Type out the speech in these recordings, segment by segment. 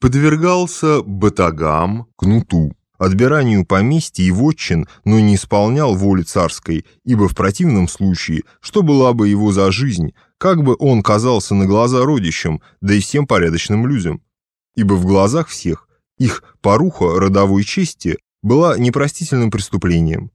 подвергался батагам, кнуту, отбиранию поместья и вотчин, но не исполнял воли царской, ибо в противном случае, что была бы его за жизнь, как бы он казался на глаза родищам, да и всем порядочным людям. Ибо в глазах всех их поруха родовой чести была непростительным преступлением.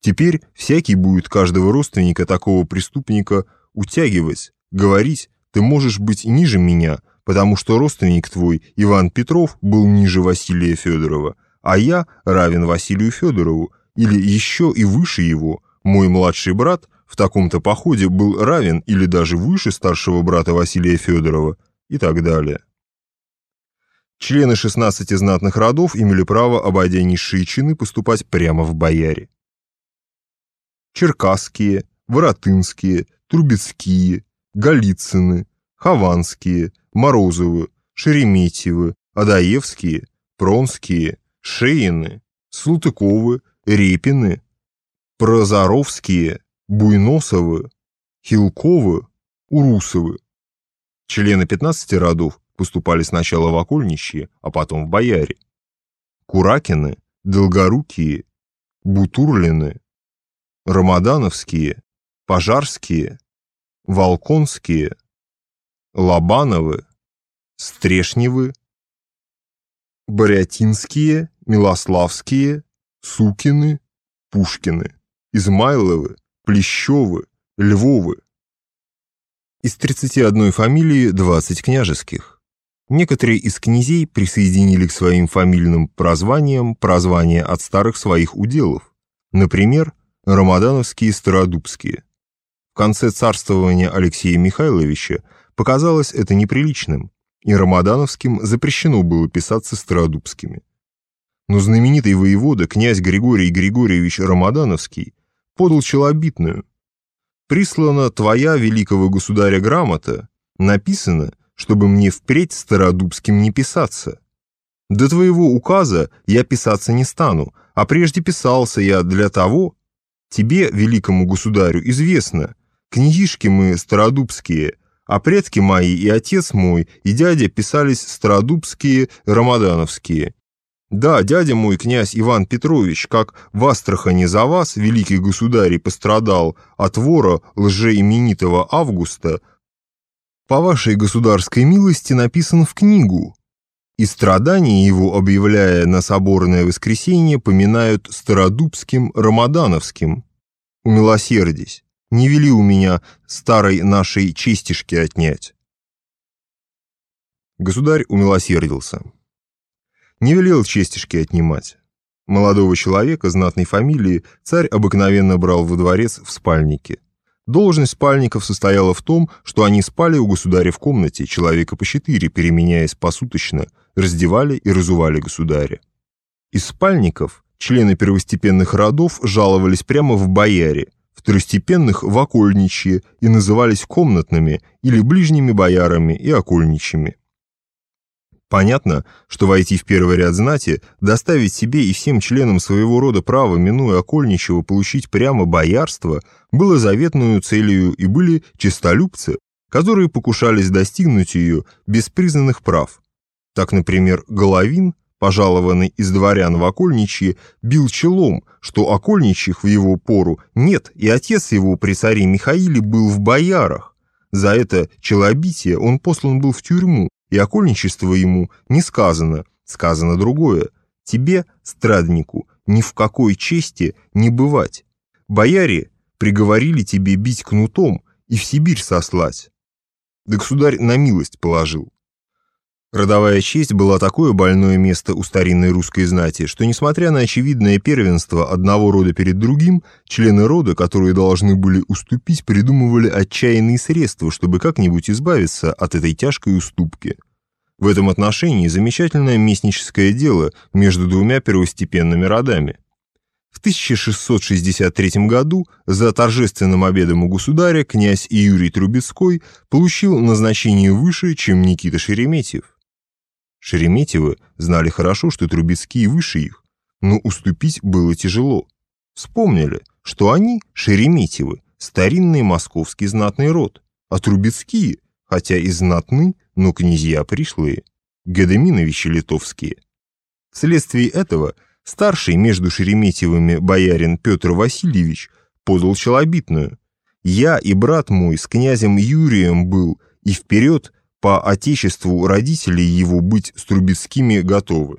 Теперь всякий будет каждого родственника такого преступника утягивать, говорить, ты можешь быть ниже меня, потому что родственник твой, Иван Петров, был ниже Василия Федорова, а я равен Василию Федорову, или еще и выше его, мой младший брат в таком-то походе был равен или даже выше старшего брата Василия Федорова и так далее. Члены 16 знатных родов имели право, обойдя низшие чины, поступать прямо в бояре. Черкасские, Воротынские, Трубецкие, Голицыны, Хованские, Морозовы, Шереметьевы, Адаевские, Пронские, Шеины, Слутыковы, Репины, Прозоровские, Буйносовы, Хилковы, Урусовы. Члены 15 родов поступали сначала в окольничьи, а потом в бояре. Куракины, Долгорукие, Бутурлины, Рамадановские, Пожарские, Волконские, Лобановы, Стрешневы, Борятинские, Милославские, Сукины, Пушкины, Измайловы, Плещевы, Львовы. Из 31 фамилии 20 княжеских. Некоторые из князей присоединили к своим фамильным прозваниям прозвания от старых своих уделов. Например, Рамадановские Стародубские. В конце царствования Алексея Михайловича показалось это неприличным, и Рамадановским запрещено было писаться Стародубскими. Но знаменитый воевода, князь Григорий Григорьевич Рамадановский, подал челобитную. «Прислана твоя великого государя грамота, написано, чтобы мне впредь Стародубским не писаться. До твоего указа я писаться не стану, а прежде писался я для того, тебе, великому государю, известно, книжки мы стародубские, а предки мои и отец мой, и дядя писались стародубские, рамадановские. Да, дядя мой, князь Иван Петрович, как в Астрахани за вас, великий государь, пострадал от вора лжеименитого Августа, по вашей государской милости написан в книгу, и страдания его, объявляя на соборное воскресенье, поминают стародубским рамадановским. Умилосердись, не вели у меня старой нашей чистишки отнять. Государь умилосердился. Не велел честишки отнимать. Молодого человека знатной фамилии царь обыкновенно брал во дворец в спальнике. Должность спальников состояла в том, что они спали у государя в комнате, человека по четыре, переменяясь посуточно, раздевали и разували государя. Из спальников члены первостепенных родов жаловались прямо в бояре, второстепенных в окольничье и назывались комнатными или ближними боярами и окольничьими. Понятно, что войти в первый ряд знати, доставить себе и всем членам своего рода право, минуя окольничего, получить прямо боярство, было заветную целью и были честолюбцы, которые покушались достигнуть ее без признанных прав. Так, например, Головин, пожалованный из дворян в окольничье, бил челом, что окольничьих в его пору нет, и отец его при царе Михаиле был в боярах. За это челобитие он послан был в тюрьму, и окольничество ему не сказано, сказано другое. Тебе, страднику, ни в какой чести не бывать. Бояре приговорили тебе бить кнутом и в Сибирь сослать. Да государь на милость положил. Родовая честь была такое больное место у старинной русской знати, что, несмотря на очевидное первенство одного рода перед другим, члены рода, которые должны были уступить, придумывали отчаянные средства, чтобы как-нибудь избавиться от этой тяжкой уступки. В этом отношении замечательное местническое дело между двумя первостепенными родами. В 1663 году за торжественным обедом у государя князь Юрий Трубецкой получил назначение выше, чем Никита Шереметьев. Шереметьевы знали хорошо, что Трубецкие выше их, но уступить было тяжело. Вспомнили, что они, Шереметьевы, старинный московский знатный род, а Трубецкие, хотя и знатны, но князья пришлые. Гедеминовичи литовские. Вследствие этого старший между Шереметьевыми боярин Петр Васильевич подал челобитную. Я и брат мой с князем Юрием был, и вперед по отечеству родителей его быть с Трубецкими готовы.